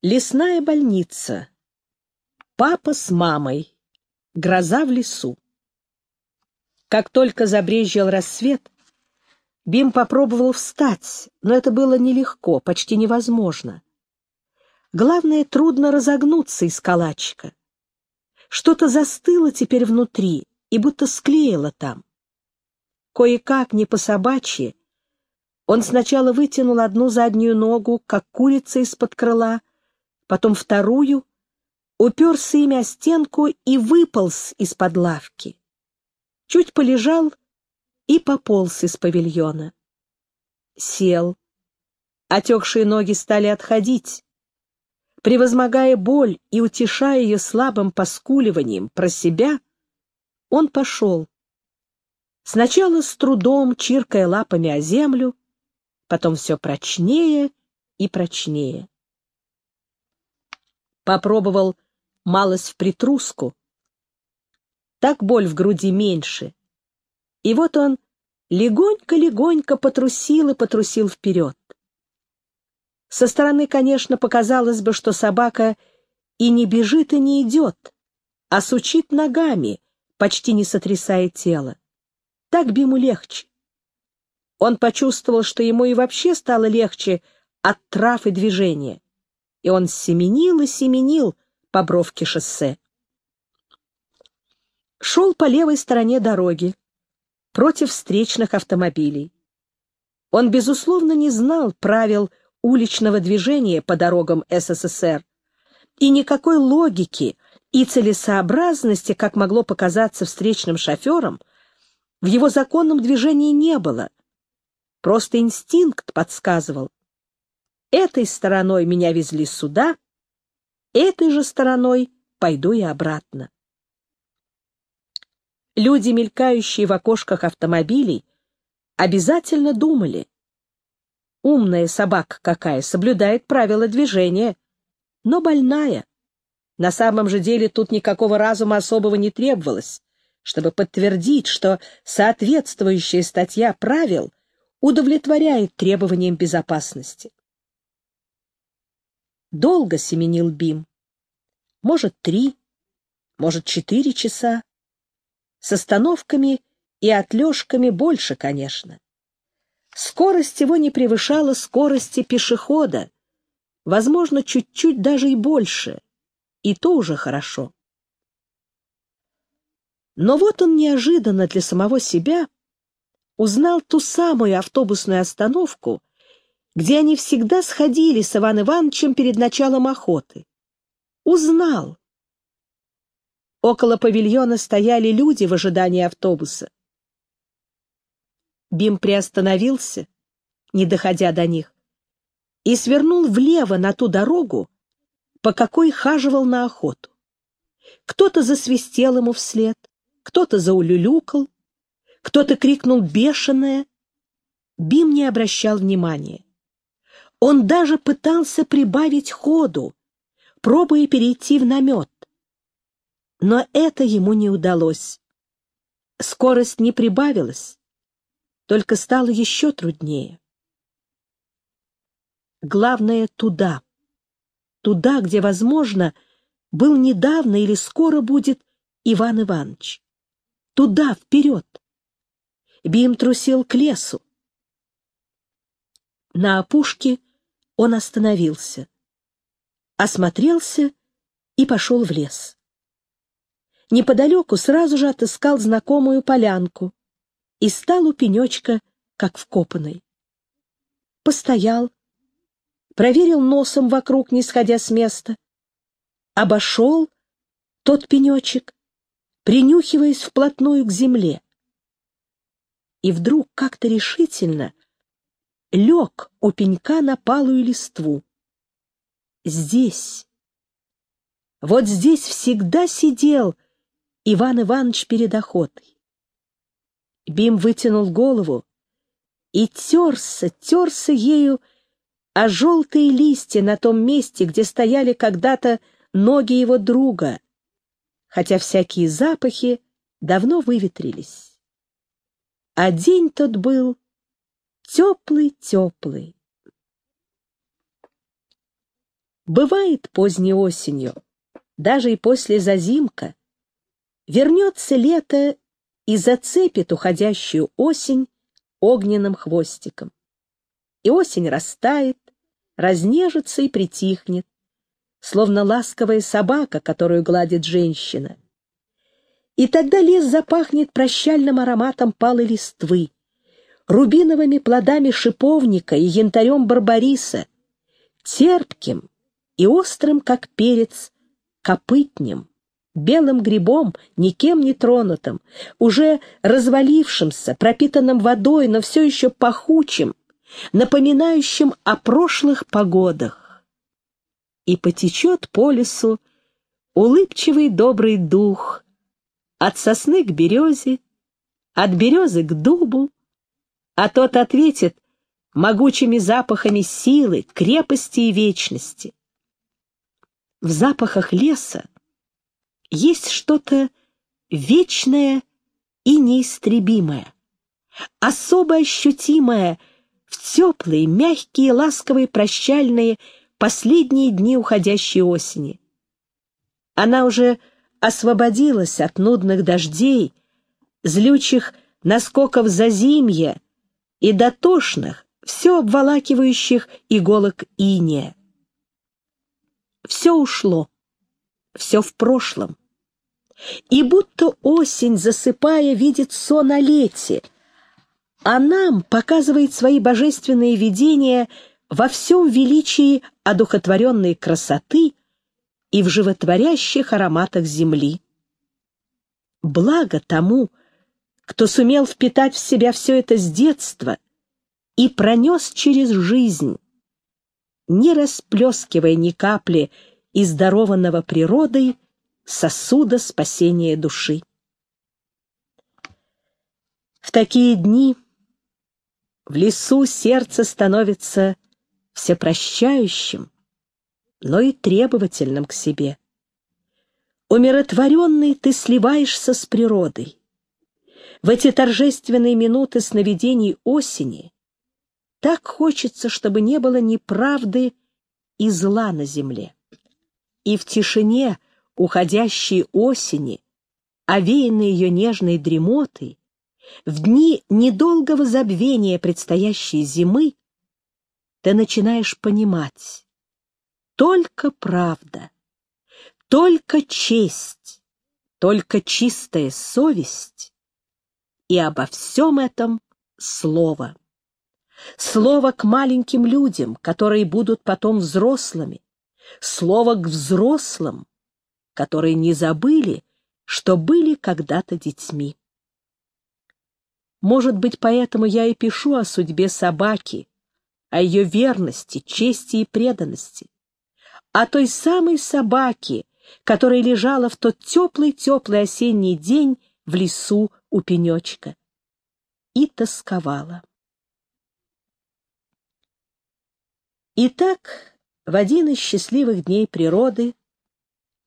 Лесная больница. Папа с мамой. Гроза в лесу. Как только забрезжил рассвет, Бим попробовал встать, но это было нелегко, почти невозможно. Главное, трудно разогнуться из калачика. Что-то застыло теперь внутри и будто склеило там. Кое-как, не по-собачьи, он сначала вытянул одну заднюю ногу, как курица из-под крыла, потом вторую, уперся ими о стенку и выполз из-под лавки. Чуть полежал и пополз из павильона. Сел. Отекшие ноги стали отходить. Превозмогая боль и утешая ее слабым поскуливанием про себя, он пошел. Сначала с трудом, чиркая лапами о землю, потом все прочнее и прочнее попробовал малость в притруску. Так боль в груди меньше. И вот он легонько-легонько потрусил и потрусил вперед. Со стороны, конечно, показалось бы, что собака и не бежит, и не идет, а сучит ногами, почти не сотрясая тело. Так Биму легче. Он почувствовал, что ему и вообще стало легче от трав и движения и он семенил и семенил по бровке шоссе. Шел по левой стороне дороги, против встречных автомобилей. Он, безусловно, не знал правил уличного движения по дорогам СССР, и никакой логики и целесообразности, как могло показаться встречным шоферам, в его законном движении не было. Просто инстинкт подсказывал, Этой стороной меня везли сюда, этой же стороной пойду и обратно. Люди, мелькающие в окошках автомобилей, обязательно думали. Умная собака какая, соблюдает правила движения, но больная. На самом же деле тут никакого разума особого не требовалось, чтобы подтвердить, что соответствующая статья правил удовлетворяет требованиям безопасности. Долго семенил Бим. Может, три, может, четыре часа. С остановками и отлежками больше, конечно. Скорость его не превышала скорости пешехода, возможно, чуть-чуть даже и больше, и то уже хорошо. Но вот он неожиданно для самого себя узнал ту самую автобусную остановку, где они всегда сходили с Иван Ивановичем перед началом охоты. Узнал. Около павильона стояли люди в ожидании автобуса. Бим приостановился, не доходя до них, и свернул влево на ту дорогу, по какой хаживал на охоту. Кто-то засвистел ему вслед, кто-то заулюлюкал, кто-то крикнул «бешеное». Бим не обращал внимания. Он даже пытался прибавить ходу, пробуя перейти в намет. Но это ему не удалось. Скорость не прибавилась, только стало еще труднее. Главное — туда. Туда, где, возможно, был недавно или скоро будет Иван Иванович. Туда, вперед. Бим трусил к лесу. На опушке он остановился, осмотрелся и пошел в лес. Неподалеку сразу же отыскал знакомую полянку и стал у пенечка, как вкопанный. Постоял, проверил носом вокруг, не сходя с места, обошел тот пенечек, принюхиваясь вплотную к земле. И вдруг как-то решительно лег у пенька на палую листву. Здесь, вот здесь всегда сидел Иван Иванович перед охотой. Бим вытянул голову и терся, терся ею а желтые листья на том месте, где стояли когда-то ноги его друга, хотя всякие запахи давно выветрились. А день тот был теплый-теплый. Бывает поздней осенью, даже и после зазимка, вернется лето и зацепит уходящую осень огненным хвостиком. И осень растает, разнежится и притихнет, словно ласковая собака, которую гладит женщина. И тогда лес запахнет прощальным ароматом палой листвы, рубиновыми плодами шиповника и янтарем барбариса, терпким и острым, как перец, копытнем, белым грибом, никем не тронутым, уже развалившимся, пропитанным водой, но все еще пахучим, напоминающим о прошлых погодах. И потечет по лесу улыбчивый добрый дух от сосны к березе, от березы к дубу, а тот ответит могучими запахами силы, крепости и вечности. В запахах леса есть что-то вечное и неистребимое, особо ощутимое в теплые, мягкие, ласковые, прощальные последние дни уходящей осени. Она уже освободилась от нудных дождей, злючих наскоков зазимья и дотошных, все обволакивающих иголок иния. Все ушло, все в прошлом. И будто осень, засыпая, видит сон о лете — а нам показывает свои божественные видения во всем величии одухотворенной красоты и в животворящих ароматах земли. Благо тому, кто сумел впитать в себя все это с детства и пронес через жизнь, не расплескивая ни капли из дарованного природой сосуда спасения души. В такие дни в лесу сердце становится всепрощающим, но и требовательным к себе. Умиротворенный ты сливаешься с природой. В эти торжественные минуты сновидений осени так хочется, чтобы не было ни правды и зла на земле. И в тишине уходящей осени, овеянной ее нежной дремотой, в дни недолгого забвения предстоящей зимы ты начинаешь понимать только правда, только честь, только чистая совесть и обо всем этом слово. Слово к маленьким людям, которые будут потом взрослыми, слово к взрослым, которые не забыли, что были когда-то детьми. Может быть, поэтому я и пишу о судьбе собаки, о ее верности, чести и преданности, о той самой собаке, которая лежала в тот теплый-теплый осенний день в лесу у пенечка и тосковала. Итак, в один из счастливых дней природы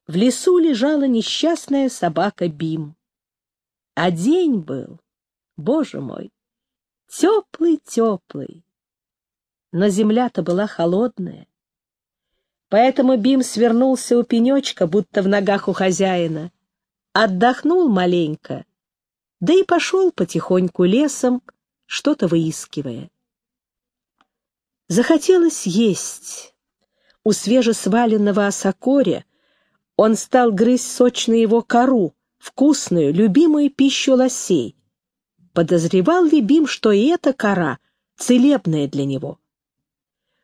в лесу лежала несчастная собака Бим. А день был Боже мой, теплый-теплый. Но земля-то была холодная. Поэтому Бим свернулся у пенечка, будто в ногах у хозяина, отдохнул маленько, да и пошел потихоньку лесом, что-то выискивая. Захотелось есть. У свежесваленного осокоря он стал грызть сочную его кору, вкусную, любимую пищу лосей, подозревал ли Бим, что и эта кора целебная для него.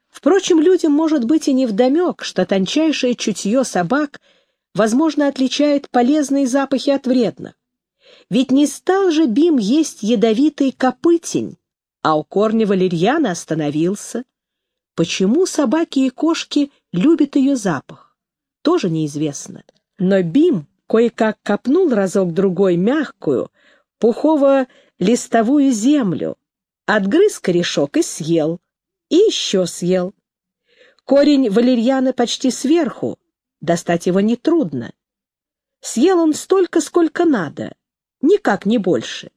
Впрочем, людям может быть и невдомек, что тончайшее чутье собак, возможно, отличает полезные запахи от вредных. Ведь не стал же Бим есть ядовитый копытень, а у корня валерьяна остановился. Почему собаки и кошки любят ее запах, тоже неизвестно. Но Бим кое-как копнул разок-другой мягкую, пухово листовую землю, отгрыз корешок и съел, и еще съел. Корень валерьяны почти сверху, достать его нетрудно. Съел он столько, сколько надо, никак не больше.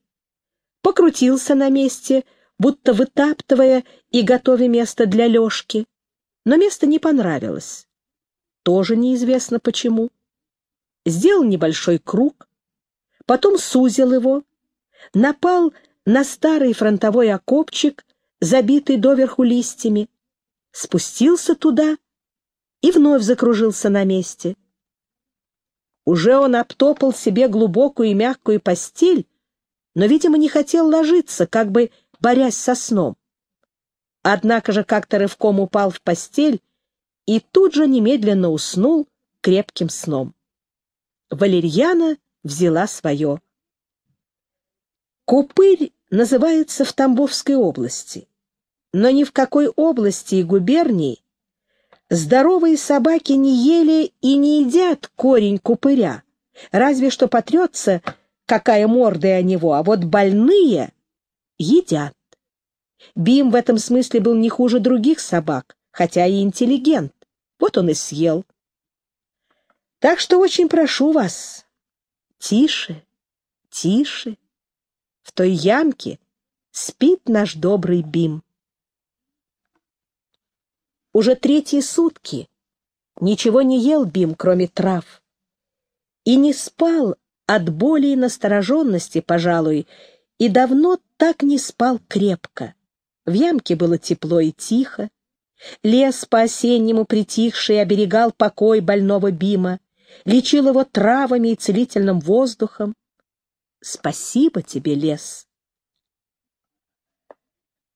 Покрутился на месте, будто вытаптывая и готовя место для Лешки, но место не понравилось. тоже неизвестно почему. Сделал небольшой круг, потом сузил его, напал на старый фронтовой окопчик, забитый доверху листьями, спустился туда и вновь закружился на месте. Уже он обтопал себе глубокую и мягкую постель, но, видимо, не хотел ложиться, как бы борясь со сном. Однако же как-то рывком упал в постель и тут же немедленно уснул крепким сном. Валерьяна взяла свое. Купырь называется в Тамбовской области, но ни в какой области и губернии здоровые собаки не ели и не едят корень купыря, разве что потрется какая морда о него, а вот больные едят. Бим в этом смысле был не хуже других собак, хотя и интеллигент. Вот он и съел. Так что очень прошу вас, тише, тише. В той ямке спит наш добрый Бим. Уже третьи сутки ничего не ел Бим, кроме трав. И не спал от боли и настороженности, пожалуй, и давно так не спал крепко. В ямке было тепло и тихо. Лес по-осеннему притихший оберегал покой больного Бима, лечил его травами и целительным воздухом. Спасибо тебе, лес.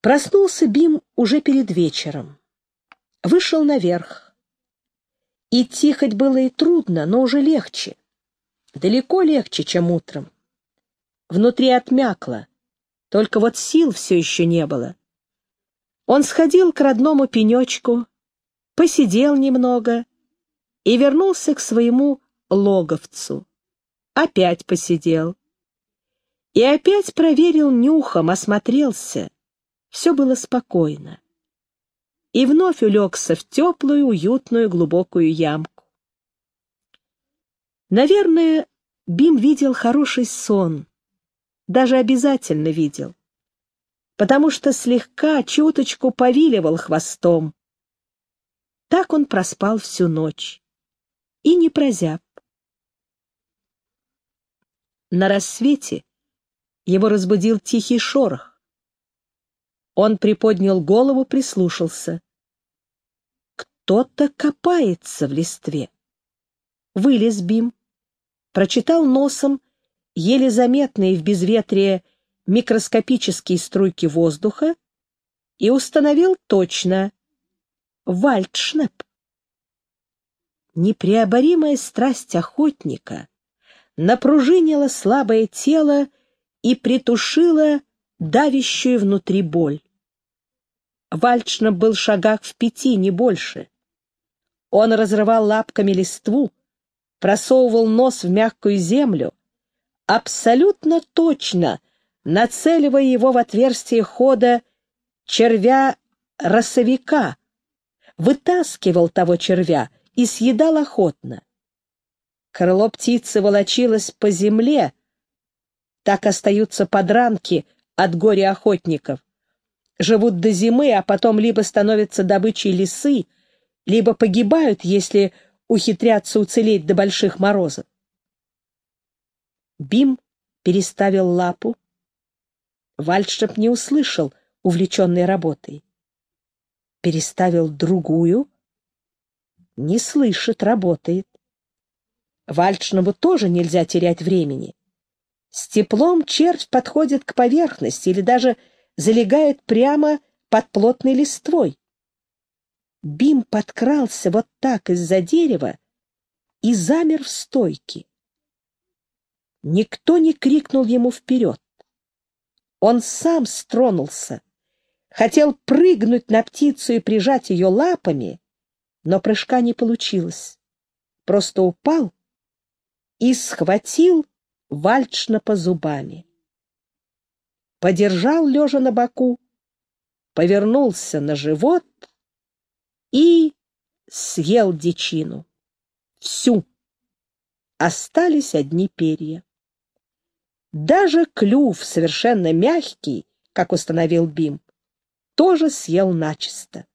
Проснулся Бим уже перед вечером. Вышел наверх. Идти хоть было и трудно, но уже легче. Далеко легче, чем утром. Внутри отмякло, только вот сил все еще не было. Он сходил к родному пенечку, посидел немного и вернулся к своему логовцу. Опять посидел. И опять проверил нюхом, осмотрелся. Все было спокойно. И вновь улегся в теплую, уютную, глубокую ямку. Наверное, Бим видел хороший сон. Даже обязательно видел потому что слегка, чуточку повиливал хвостом. Так он проспал всю ночь и не прозяб. На рассвете его разбудил тихий шорох. Он приподнял голову, прислушался. Кто-то копается в листве. Вылез Бим, прочитал носом еле заметные в безветрие микроскопические струйки воздуха и установил точно вальдшнеп. Непреоборимая страсть охотника напружинила слабое тело и притушила давящую внутри боль. Вальдшнеп был шагах в пяти, не больше. Он разрывал лапками листву, просовывал нос в мягкую землю, абсолютно точно нацеливая его в отверстие хода червя-росовика, вытаскивал того червя и съедал охотно. Крыло птицы волочилось по земле, так остаются подранки от горя охотников. Живут до зимы, а потом либо становятся добычей лисы, либо погибают, если ухитрятся уцелеть до больших морозов. Бим переставил лапу, Вальдшеп не услышал, увлеченной работой. Переставил другую. Не слышит, работает. Вальдшнабу тоже нельзя терять времени. С теплом червь подходит к поверхности или даже залегает прямо под плотной листвой. Бим подкрался вот так из-за дерева и замер в стойке. Никто не крикнул ему вперед. Он сам стронулся, хотел прыгнуть на птицу и прижать ее лапами, но прыжка не получилось. Просто упал и схватил по зубами. Подержал лежа на боку, повернулся на живот и съел дичину. Всю. Остались одни перья. Даже клюв, совершенно мягкий, как установил Бим, тоже съел начисто.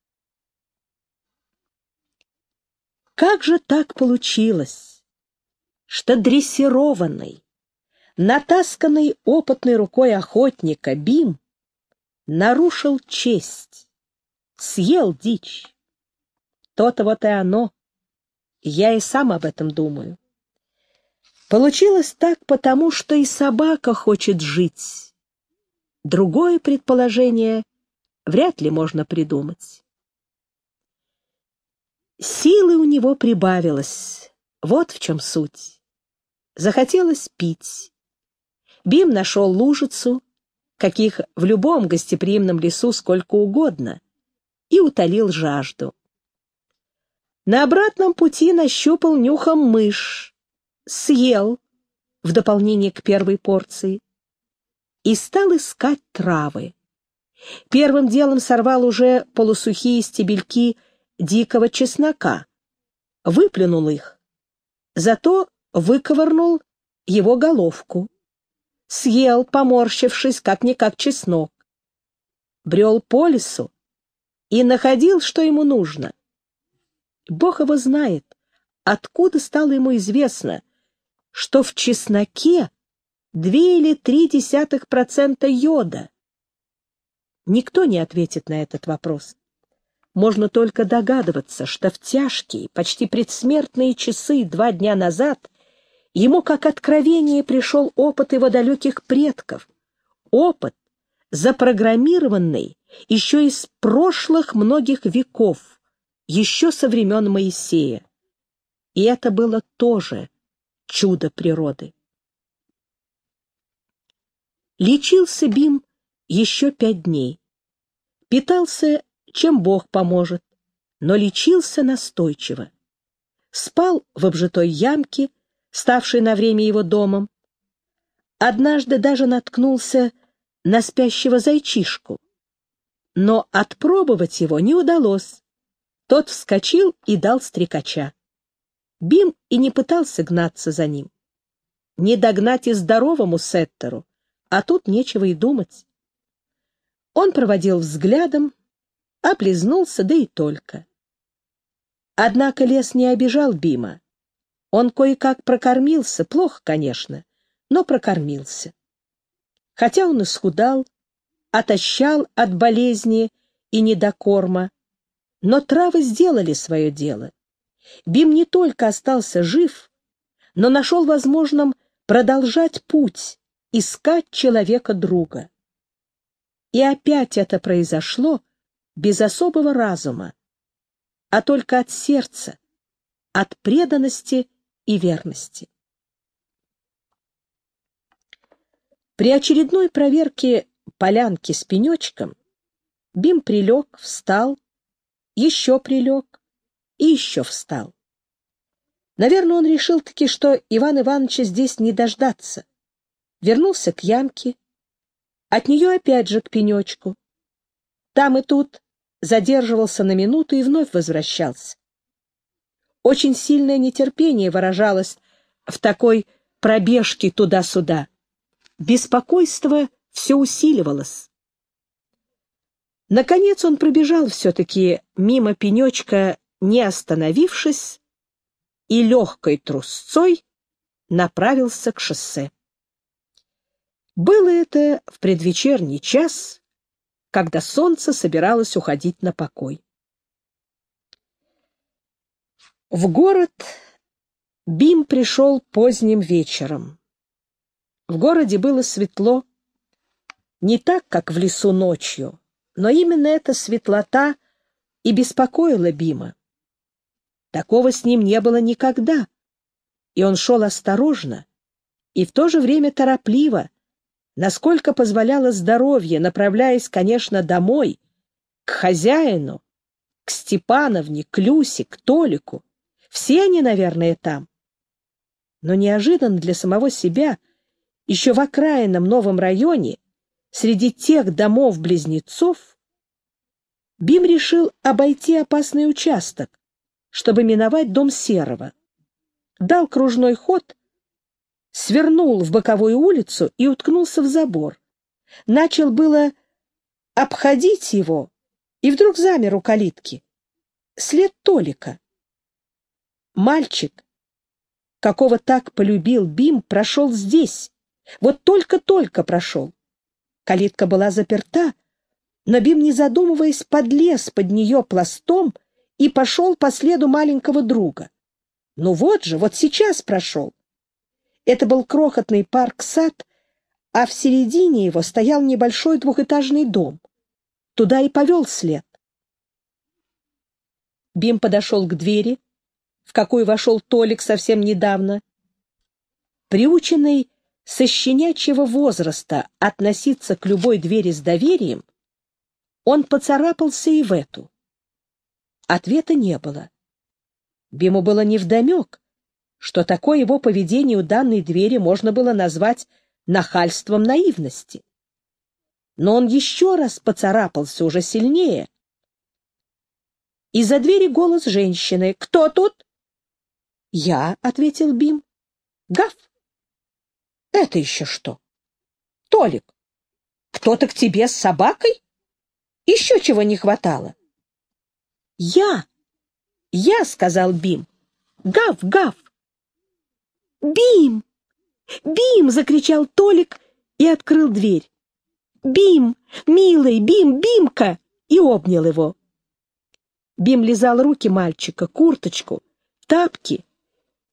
Как же так получилось, что дрессированный, натасканный опытной рукой охотника Бим нарушил честь, съел дичь? То-то вот и оно. Я и сам об этом думаю. Получилось так потому, что и собака хочет жить. Другое предположение вряд ли можно придумать. Силы у него прибавилось. Вот в чем суть. Захотелось пить. Бим нашел лужицу, каких в любом гостеприимном лесу сколько угодно, и утолил жажду. На обратном пути нащупал нюхом мышь, съел в дополнение к первой порции и стал искать травы. Первым делом сорвал уже полусухие стебельки дикого чеснока, выплюнул их, зато выковырнул его головку, съел, поморщившись, как-никак чеснок, брел по лесу и находил, что ему нужно. Бог его знает, откуда стало ему известно, что в чесноке две или три десятых процента йода. Никто не ответит на этот вопрос. Можно только догадываться, что в тяжкие, почти предсмертные часы два дня назад ему как откровение пришел опыт его далеких предков. Опыт, запрограммированный еще из прошлых многих веков, еще со времен Моисея. И это было тоже чудо природы. Лечился Бим еще пять дней. Питался, чем Бог поможет, но лечился настойчиво. Спал в обжитой ямке, ставшей на время его домом. Однажды даже наткнулся на спящего зайчишку. Но отпробовать его не удалось. Тот вскочил и дал стрекача. Бим и не пытался гнаться за ним. Не догнать и здоровому сеттеру, а тут нечего и думать. Он проводил взглядом, облизнулся, да и только. Однако лес не обижал Бима. Он кое-как прокормился, плохо, конечно, но прокормился. Хотя он исхудал, отощал от болезни и недокорма, но травы сделали свое дело. Бим не только остался жив, но нашел возможным продолжать путь, искать человека-друга. И опять это произошло без особого разума, а только от сердца, от преданности и верности. При очередной проверке полянки с пенечком Бим прилег, встал, еще прилег и еще встал. Наверное, он решил таки, что Иван Ивановича здесь не дождаться. Вернулся к ямке, от нее опять же к пенечку. Там и тут задерживался на минуту и вновь возвращался. Очень сильное нетерпение выражалось в такой пробежке туда-сюда. Беспокойство все усиливалось. Наконец он пробежал все-таки мимо пенечка, не остановившись, и легкой трусцой направился к шоссе. Было это в предвечерний час, когда солнце собиралось уходить на покой. В город Бим пришел поздним вечером. В городе было светло, не так, как в лесу ночью, но именно эта светлота и беспокоила Бима. Такого с ним не было никогда, и он шел осторожно и в то же время торопливо, насколько позволяло здоровье, направляясь, конечно, домой, к хозяину, к Степановне, к Люсе, к Толику. Все они, наверное, там. Но неожиданно для самого себя, еще в окраинном новом районе, среди тех домов-близнецов, Бим решил обойти опасный участок, чтобы миновать дом Серого. Дал кружной ход, свернул в боковую улицу и уткнулся в забор. Начал было обходить его, и вдруг замер у калитки. След Толика. Мальчик, какого так полюбил Бим, прошел здесь. Вот только-только прошел. Калитка была заперта, но Бим, не задумываясь, подлез под нее пластом и пошел по следу маленького друга. Ну вот же, вот сейчас прошел. Это был крохотный парк-сад, а в середине его стоял небольшой двухэтажный дом. Туда и повел след. Бим подошел к двери, в какую вошел Толик совсем недавно. Приученный со щенячьего возраста относиться к любой двери с доверием, он поцарапался и в эту. Ответа не было. Биму было невдомек, что такое его поведение у данной двери можно было назвать нахальством наивности. Но он еще раз поцарапался уже сильнее. Из-за двери голос женщины. «Кто тут?» «Я», — ответил Бим. «Гав». «Это еще что?» «Толик, кто-то к тебе с собакой? Еще чего не хватало?» «Я!» «Я!» — сказал Бим. «Гав, гав!» «Бим! Бим!» — закричал Толик и открыл дверь. «Бим! Милый! Бим! Бимка!» и обнял его. Бим лизал руки мальчика, курточку, тапки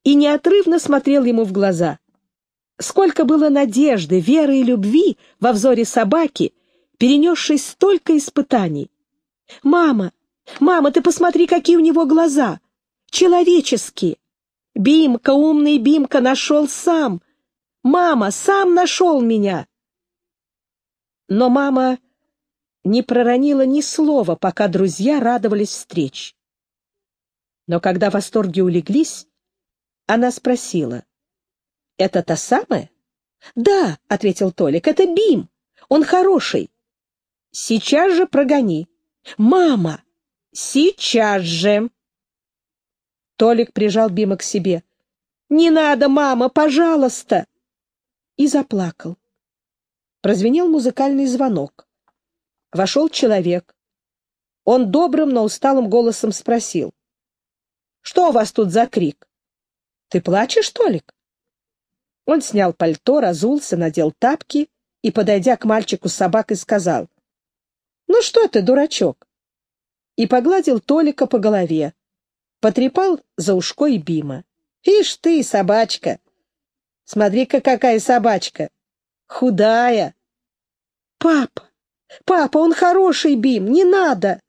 и неотрывно смотрел ему в глаза. Сколько было надежды, веры и любви во взоре собаки, перенесшей столько испытаний. «Мама! Мама, ты посмотри, какие у него глаза! Человеческие! Бимка, умный Бимка, нашел сам. Мама, сам нашел меня. Но мама не проронила ни слова, пока друзья радовались встреч. Но когда восторги улеглись, она спросила. «Это та самая?» «Да», — ответил Толик, — «это Бим. Он хороший». «Сейчас же прогони». «Мама!» «Сейчас же!» Толик прижал Бима к себе. «Не надо, мама, пожалуйста!» И заплакал. Прозвенел музыкальный звонок. Вошел человек. Он добрым, но усталым голосом спросил. «Что у вас тут за крик? Ты плачешь, Толик?» Он снял пальто, разулся, надел тапки и, подойдя к мальчику с собакой, сказал. «Ну что ты, дурачок?» И погладил Толика по голове потрепал за ушко и Бима. «Ишь ты, собачка! Смотри-ка, какая собачка! Худая!» «Папа! Папа, он хороший, Бим, не надо!»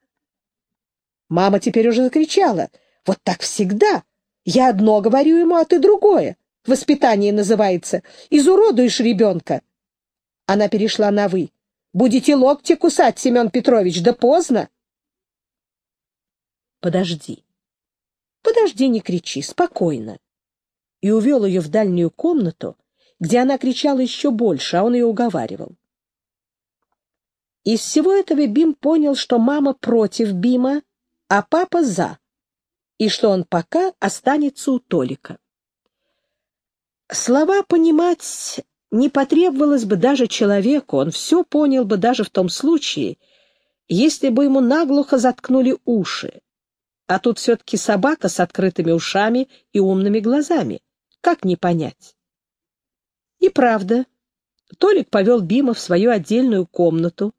Мама теперь уже закричала. «Вот так всегда! Я одно говорю ему, а ты другое! Воспитание называется. Изуродуешь ребенка!» Она перешла на «вы». «Будете локти кусать, Семен Петрович, да поздно!» «Подожди!» «Подожди, не кричи, спокойно». И увел ее в дальнюю комнату, где она кричала еще больше, а он ее уговаривал. Из всего этого Бим понял, что мама против Бима, а папа за, и что он пока останется у Толика. Слова понимать не потребовалось бы даже человеку, он все понял бы даже в том случае, если бы ему наглухо заткнули уши, а тут все-таки собака с открытыми ушами и умными глазами. Как не понять? И правда, Толик повел Бима в свою отдельную комнату.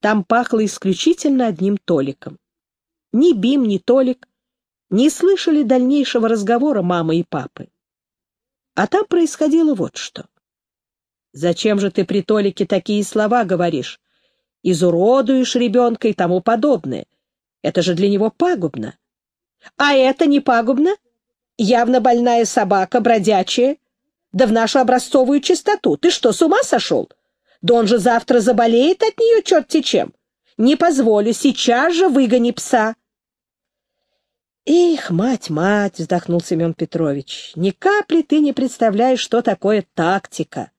Там пахло исключительно одним Толиком. Ни Бим, ни Толик не слышали дальнейшего разговора мамы и папы. А там происходило вот что. «Зачем же ты при Толике такие слова говоришь? Изуродуешь ребенка и тому подобное. Это же для него пагубно. А это не пагубно? Явно больная собака, бродячая. Да в нашу образцовую чистоту. Ты что, с ума сошел? Да он же завтра заболеет от нее черти чем. Не позволю, сейчас же выгони пса. «Эх, мать, мать!» — вздохнул Семен Петрович. «Ни капли ты не представляешь, что такое тактика!»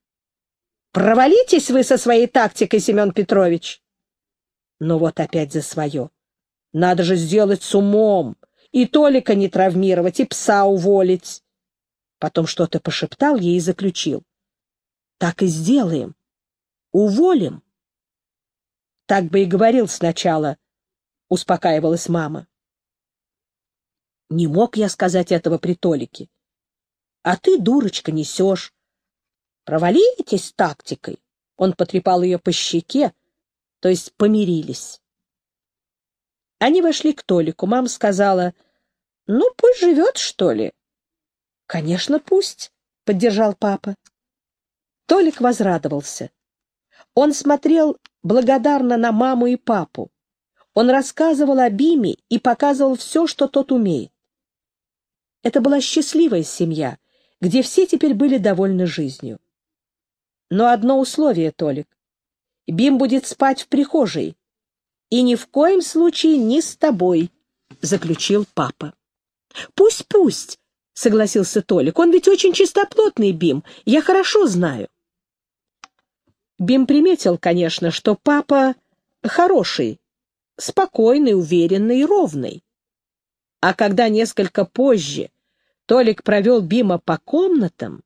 «Провалитесь вы со своей тактикой, Семен Петрович!» Ну вот опять за свое. Надо же сделать с умом, и Толика не травмировать, и пса уволить. Потом что-то пошептал ей и заключил. Так и сделаем. Уволим. Так бы и говорил сначала, успокаивалась мама. Не мог я сказать этого при Толике. А ты, дурочка, несешь. Провалитесь тактикой. Он потрепал ее по щеке, то есть помирились. Они вошли к Толику. Мама сказала, ну, пусть живет, что ли. Конечно, пусть, поддержал папа. Толик возрадовался. Он смотрел благодарно на маму и папу. Он рассказывал о Биме и показывал все, что тот умеет. Это была счастливая семья, где все теперь были довольны жизнью. Но одно условие, Толик. Бим будет спать в прихожей. И ни в коем случае не с тобой, — заключил папа. Пусть, пусть, — согласился Толик. Он ведь очень чистоплотный, Бим. Я хорошо знаю. Бим приметил, конечно, что папа хороший, спокойный, уверенный и ровный. А когда несколько позже Толик провел Бима по комнатам,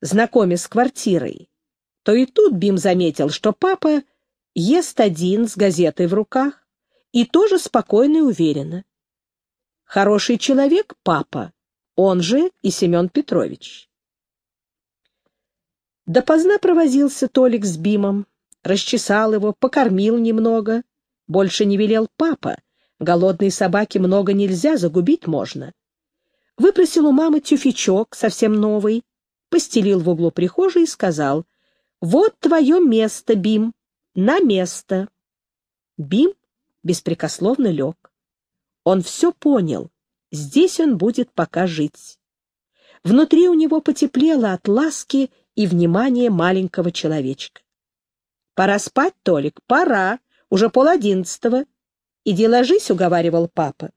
знакомясь с квартирой, то и тут Бим заметил, что папа ест один с газетой в руках и тоже спокойно и уверенно. Хороший человек папа, он же и Семен Петрович. Допоздна провозился Толик с Бимом, расчесал его, покормил немного. Больше не велел папа. Голодной собаке много нельзя, загубить можно. Выпросил у мамы тюфячок, совсем новый, постелил в углу прихожей и сказал, «Вот твое место, Бим, на место». Бим беспрекословно лег. Он все понял, здесь он будет пока жить. Внутри у него потеплело от ласки и внимания маленького человечка. «Пора спать, Толик, пора, уже пол одиннадцатого. Иди ложись», — уговаривал папа.